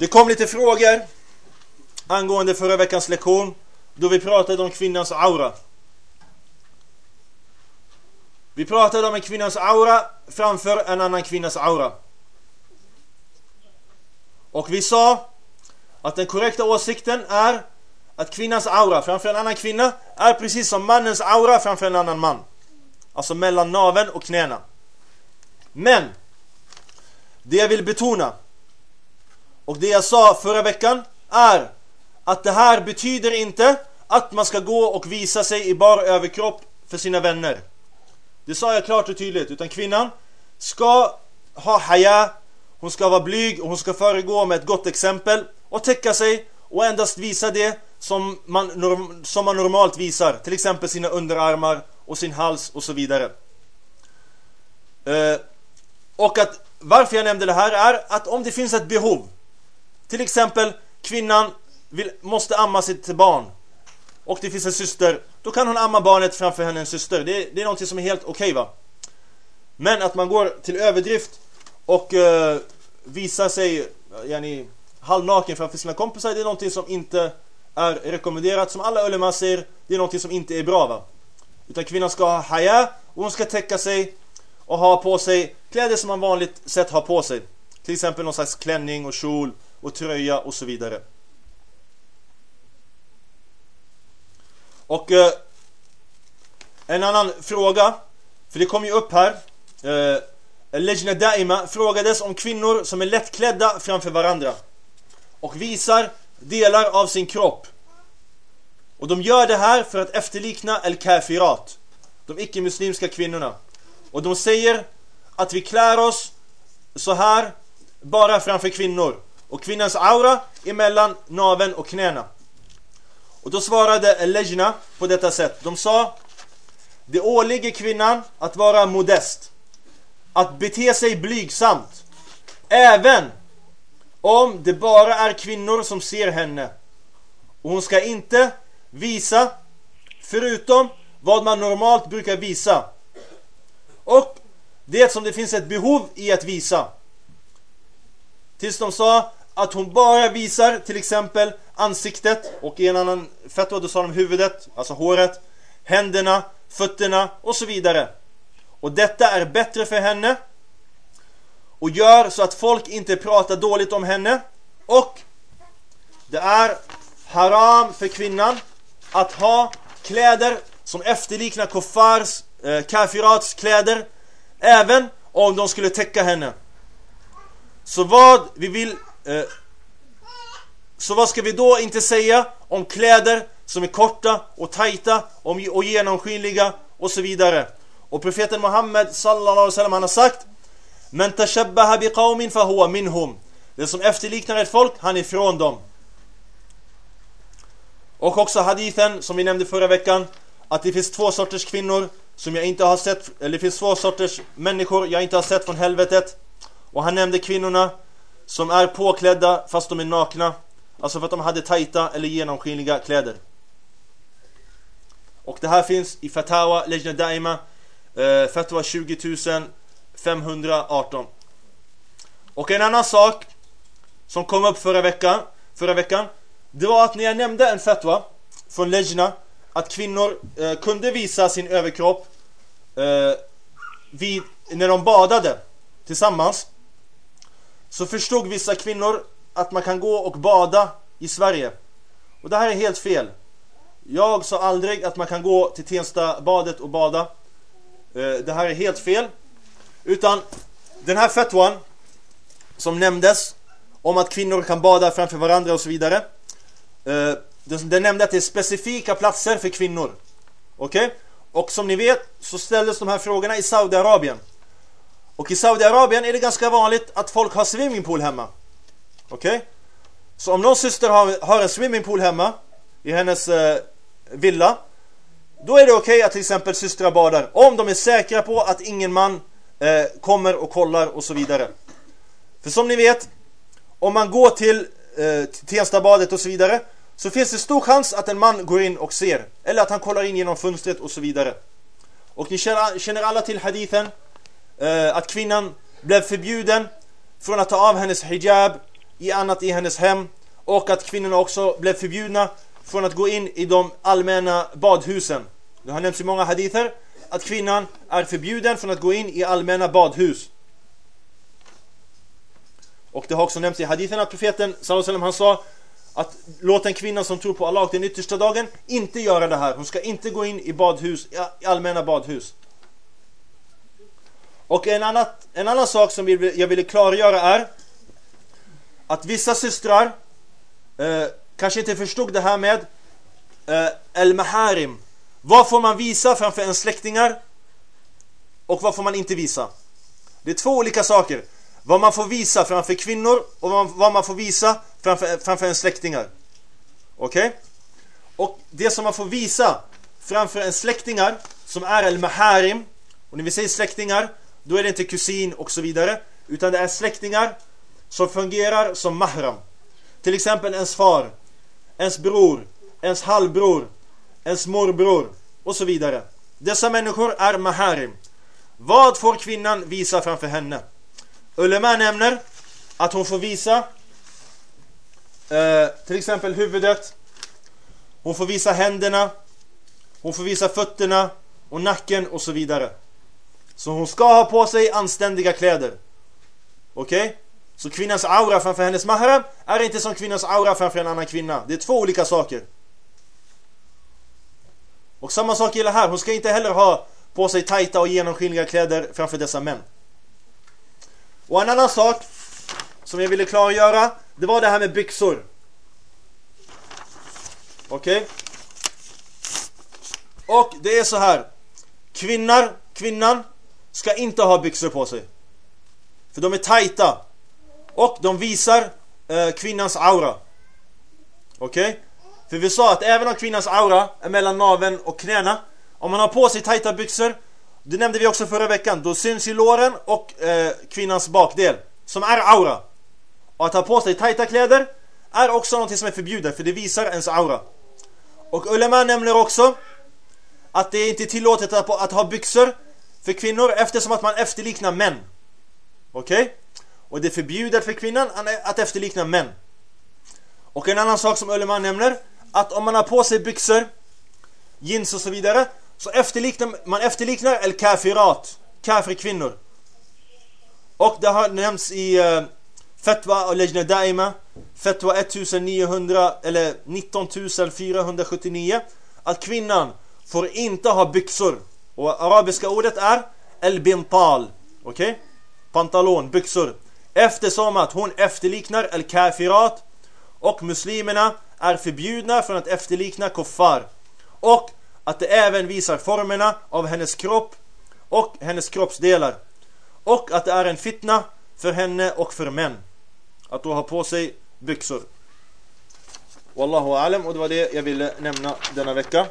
Det kom lite frågor angående förra veckans lektion då vi pratade om kvinnans aura. Vi pratade om en kvinnas aura framför en annan kvinnas aura. Och vi sa att den korrekta åsikten är att kvinnans aura framför en annan kvinna är precis som mannens aura framför en annan man. Alltså mellan naven och knäna. Men det jag vill betona och det jag sa förra veckan är att det här betyder inte att man ska gå och visa sig i bar överkropp för sina vänner. Det sa jag klart och tydligt. Utan kvinnan ska ha haya, hon ska vara blyg och hon ska föregå med ett gott exempel och täcka sig och endast visa det som man, som man normalt visar. Till exempel sina underarmar och sin hals och så vidare. Eh, och att varför jag nämnde det här är att om det finns ett behov till exempel kvinnan vill, måste amma sitt barn och det finns en syster då kan hon amma barnet framför henne en syster. Det, det är något som är helt okej okay, va. Men att man går till överdrift och uh, visar sig eh, yani, halvnaken framför sina kompisar det är något som inte är rekommenderat. Som alla ulema säger, det är något som inte är bra va. Utan kvinnan ska ha haya och hon ska täcka sig och ha på sig kläder som man vanligt sett har på sig. Till exempel någon slags klänning och kjol och tröja och så vidare. Och eh, en annan fråga, för det kom ju upp här. Eh, Lejna Daima frågades om kvinnor som är lättklädda framför varandra och visar delar av sin kropp. Och de gör det här för att efterlikna El-Kafirat, de icke-muslimska kvinnorna. Och de säger att vi klär oss så här bara framför kvinnor. Och kvinnans aura emellan naven och knäna. Och då svarade Lejna på detta sätt. De sa Det åligger kvinnan att vara modest. Att bete sig blygsamt. Även om det bara är kvinnor som ser henne. Och hon ska inte visa förutom vad man normalt brukar visa. Och det som det finns ett behov i att visa. Tills de sa att hon bara visar till exempel ansiktet och i en annan fatwa då sa de huvudet, alltså håret, händerna, fötterna och så vidare. Och detta är bättre för henne och gör så att folk inte pratar dåligt om henne och det är haram för kvinnan att ha kläder som efterliknar kuffars, eh, kafirats kläder även om de skulle täcka henne. Så vad vi vill Eh, så vad ska vi då inte säga om kläder som är korta och tajta och genomskinliga och så vidare. Och profeten Muhammed sallallahu alaihi wasallam han har sagt Men tashabbaha biqaumin fahuwa minhum. Det som efterliknar ett folk, han är från dem. Och också hadithen som vi nämnde förra veckan att det finns två sorters kvinnor som jag inte har sett eller det finns två sorters människor jag inte har sett från helvetet. Och han nämnde kvinnorna som är påklädda fast de är nakna. Alltså för att de hade tajta eller genomskinliga kläder. Och det här finns i Fatawa Lejna Daima eh, Fatwa 20518 Och en annan sak som kom upp förra veckan, förra veckan det var att när jag nämnde en fatwa från Lejna att kvinnor eh, kunde visa sin överkropp eh, vid, när de badade tillsammans så förstod vissa kvinnor att man kan gå och bada i Sverige. Och det här är helt fel. Jag sa aldrig att man kan gå till Tensta badet och bada. Eh, det här är helt fel. Utan den här fetwan som nämndes om att kvinnor kan bada framför varandra och så vidare. Eh, den nämnde att det är specifika platser för kvinnor. Okej? Okay? Och som ni vet så ställdes de här frågorna i Saudiarabien. Och i Saudiarabien är det ganska vanligt att folk har swimmingpool hemma. Okej? Okay? Så om någon syster har, har en swimmingpool hemma i hennes eh, villa då är det okej okay att till exempel systrar badar om de är säkra på att ingen man eh, kommer och kollar och så vidare. För som ni vet om man går till eh, Tenstabadet och så vidare så finns det stor chans att en man går in och ser eller att han kollar in genom fönstret och så vidare. Och ni känner, känner alla till hadithen eh, att kvinnan blev förbjuden från att ta av hennes hijab i annat i hennes hem och att kvinnorna också blev förbjudna från att gå in i de allmänna badhusen. Det har nämnts i många hadither att kvinnan är förbjuden från att gå in i allmänna badhus. Och det har också nämnts i hadithen att profeten sallallahu han sa att låt en kvinna som tror på Allah den yttersta dagen inte göra det här. Hon ska inte gå in i badhus, i allmänna badhus. Och en, annat, en annan sak som jag ville klargöra är att vissa systrar eh, kanske inte förstod det här med eh, El-Maharim. Vad får man visa framför en släktingar och vad får man inte visa? Det är två olika saker. Vad man får visa framför kvinnor och vad man får visa framför, framför en släktingar. Okej? Okay? Och det som man får visa framför en släktingar som är el-maharim och när vi säger släktingar då är det inte kusin och så vidare utan det är släktingar som fungerar som mahram. Till exempel ens far, ens bror, ens halvbror, ens morbror och så vidare. Dessa människor är maharim. Vad får kvinnan visa framför henne? Ulema nämner att hon får visa eh, till exempel huvudet, hon får visa händerna, hon får visa fötterna och nacken och så vidare. Så hon ska ha på sig anständiga kläder. Okej? Okay? Så kvinnans aura framför hennes mahram är inte som kvinnans aura framför en annan kvinna. Det är två olika saker. Och samma sak gäller här. Hon ska inte heller ha på sig tajta och genomskinliga kläder framför dessa män. Och en annan sak som jag ville klargöra, det var det här med byxor. Okej? Okay? Och det är så här. Kvinnar, kvinnan ska inte ha byxor på sig. För de är tajta. Och de visar eh, kvinnans aura. Okej? Okay? För vi sa att även om kvinnans aura är mellan naven och knäna, om man har på sig tajta byxor, det nämnde vi också förra veckan, då syns ju låren och eh, kvinnans bakdel, som är aura. Och att ha på sig tajta kläder är också något som är förbjudet, för det visar ens aura. Och Ulema nämner också att det är inte tillåtet att, att ha byxor för kvinnor eftersom att man efterliknar män. Okej? Okay? Och det är förbjudet för kvinnan att efterlikna män. Och en annan sak som Ulema nämner att om man har på sig byxor, jeans och så vidare så efterliknar man efterliknar el-kafirat, kafir-kvinnor. Och det har nämnts i uh, Fatwa och Lejna Daima Fatwa 1900 eller 19479 att kvinnan får inte ha byxor. Och arabiska ordet är el-bintal. Okej? Okay? Pantalon, byxor. Eftersom att hon efterliknar el-kafirat och muslimerna är förbjudna från att efterlikna kuffar. Och att det även visar formerna av hennes kropp och hennes kroppsdelar. Och att det är en fitna för henne och för män. Att då ha på sig byxor. Wallahu alam och det var det jag ville nämna denna vecka.